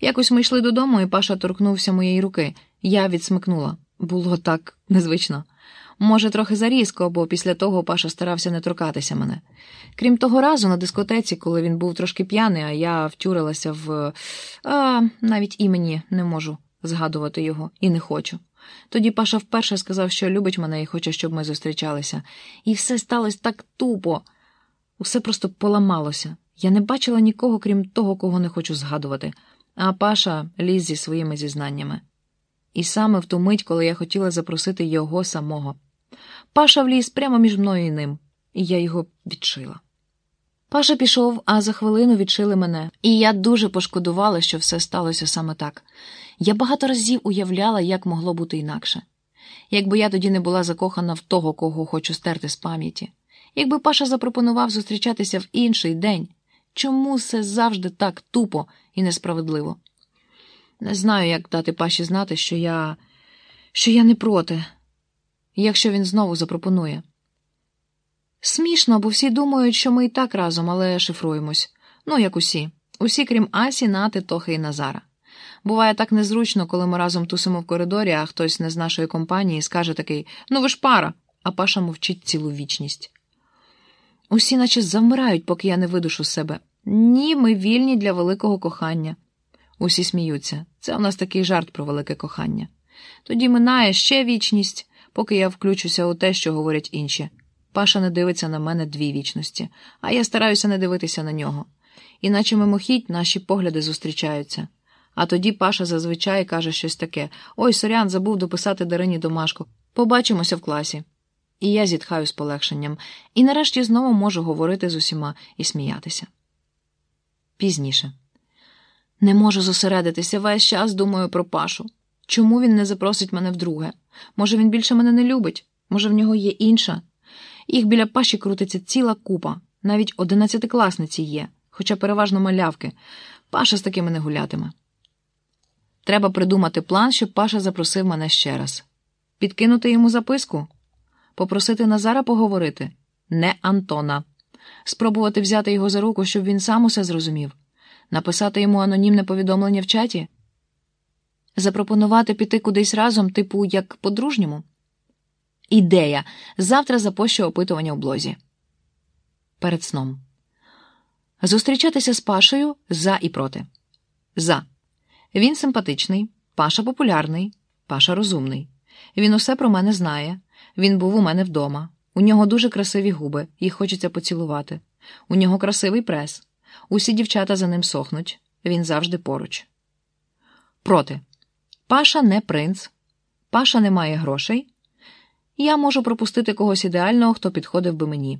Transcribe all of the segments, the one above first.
Якось ми йшли додому, і Паша торкнувся моєї руки. Я відсмикнула. Було так незвично. Може, трохи зарізко, бо після того Паша старався не торкатися мене. Крім того разу, на дискотеці, коли він був трошки п'яний, а я втюрилася в. А, навіть імені не можу згадувати його і не хочу. Тоді Паша вперше сказав, що любить мене і хоче, щоб ми зустрічалися. І все сталося так тупо. Усе просто поламалося. Я не бачила нікого, крім того, кого не хочу згадувати, а Паша ліз зі своїми зізнаннями. І саме в ту мить, коли я хотіла запросити його самого. Паша вліз прямо між мною і ним, і я його відшила. Паша пішов, а за хвилину відшили мене, і я дуже пошкодувала, що все сталося саме так. Я багато разів уявляла, як могло бути інакше. Якби я тоді не була закохана в того, кого хочу стерти з пам'яті, якби Паша запропонував зустрічатися в інший день, чому все завжди так тупо і несправедливо? Не знаю, як дати Паші знати, що я що я не проти, якщо він знову запропонує. Смішно, бо всі думають, що ми і так разом, але шифруємось. Ну, як усі. Усі, крім Асі, Нати, Тохи і Назара. Буває так незручно, коли ми разом тусимо в коридорі, а хтось не з нашої компанії скаже такий Ну ви ж пара, а Паша мовчить цілу вічність. Усі, наче завмирають, поки я не видушу себе. Ні, ми вільні для великого кохання. Усі сміються. Це у нас такий жарт про велике кохання. Тоді минає ще вічність, поки я включуся у те, що говорять інші. Паша не дивиться на мене дві вічності, а я стараюся не дивитися на нього. Іначе мимохідь наші погляди зустрічаються. А тоді Паша зазвичай каже щось таке: Ой, сорян, забув дописати Дарині домашку. Побачимося в класі. І я зітхаю з полегшенням, і нарешті знову можу говорити з усіма і сміятися. Пізніше. Не можу зосередитися, весь час думаю про Пашу. Чому він не запросить мене вдруге? Може, він більше мене не любить? Може, в нього є інша? Їх біля Паші крутиться ціла купа, навіть одинадцятикласниці є, хоча переважно малявки. Паша з такими не гулятиме. Треба придумати план, щоб Паша запросив мене ще раз. Підкинути йому записку, попросити Назара поговорити, не Антона, спробувати взяти його за руку, щоб він сам усе зрозумів, написати йому анонімне повідомлення в чаті, запропонувати піти кудись разом, типу як по-дружньому. Ідея. Завтра запощу опитування у блозі. Перед сном. Зустрічатися з Пашею за і проти. За. Він симпатичний, Паша популярний, Паша розумний. Він усе про мене знає. Він був у мене вдома. У нього дуже красиві губи, їх хочеться поцілувати. У нього красивий прес. Усі дівчата за ним сохнуть. Він завжди поруч. Проти. Паша не принц. Паша не має грошей. Я можу пропустити когось ідеального, хто підходив би мені.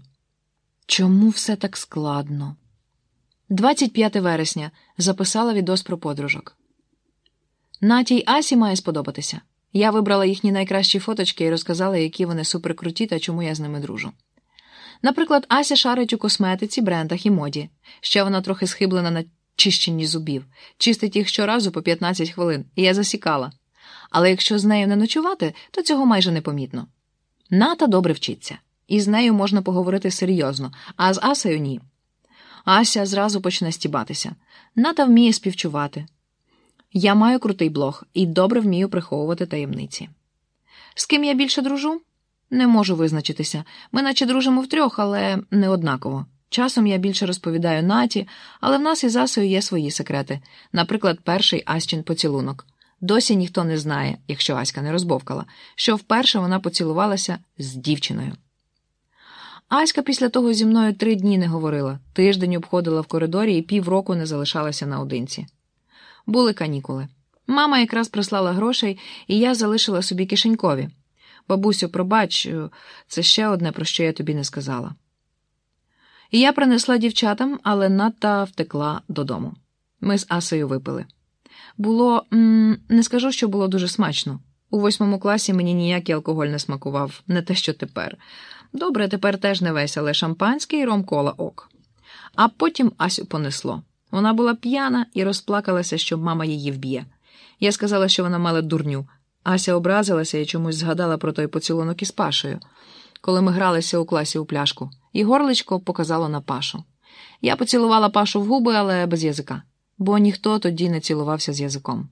Чому все так складно? 25 вересня записала відос про подружок. Наті й Асі має сподобатися. Я вибрала їхні найкращі фоточки і розказала, які вони суперкруті та чому я з ними дружу. Наприклад, Ася шарить у косметиці, брендах і моді. Ще вона трохи схиблена на чищенні зубів, чистить їх щоразу по 15 хвилин, і я засікала. Але якщо з нею не ночувати, то цього майже непомітно. Ната добре вчиться, і з нею можна поговорити серйозно, а з Асею ні. Ася зразу почне стібатися. Ната вміє співчувати. Я маю крутий блог і добре вмію приховувати таємниці. З ким я більше дружу? Не можу визначитися. Ми наче дружимо втрьох, але не однаково. Часом я більше розповідаю Наті, але в нас із Асею є свої секрети, наприклад, перший Асчин поцілунок. Досі ніхто не знає, якщо Аська не розбовкала, що вперше вона поцілувалася з дівчиною. Аська після того зі мною три дні не говорила, тиждень обходила в коридорі і півроку не залишалася наодинці. Були канікули. Мама якраз прислала грошей, і я залишила собі кишенькові. Бабусю, пробач, це ще одне, про що я тобі не сказала. І я принесла дівчатам, але надта втекла додому. Ми з Асею випили. Було, м не скажу, що було дуже смачно. У восьмому класі мені ніякий алкоголь не смакував, не те, що тепер. Добре, тепер теж не весь, але шампанське і ромкола ок. А потім Асю понесло. Вона була п'яна і розплакалася, що мама її вб'є. Я сказала, що вона мала дурню. Ася образилася і чомусь згадала про той поцілунок із Пашею, коли ми гралися у класі у пляшку, і горличко показало на Пашу. Я поцілувала Пашу в губи, але без язика. бо ніхто тоді не цілувався з язиком.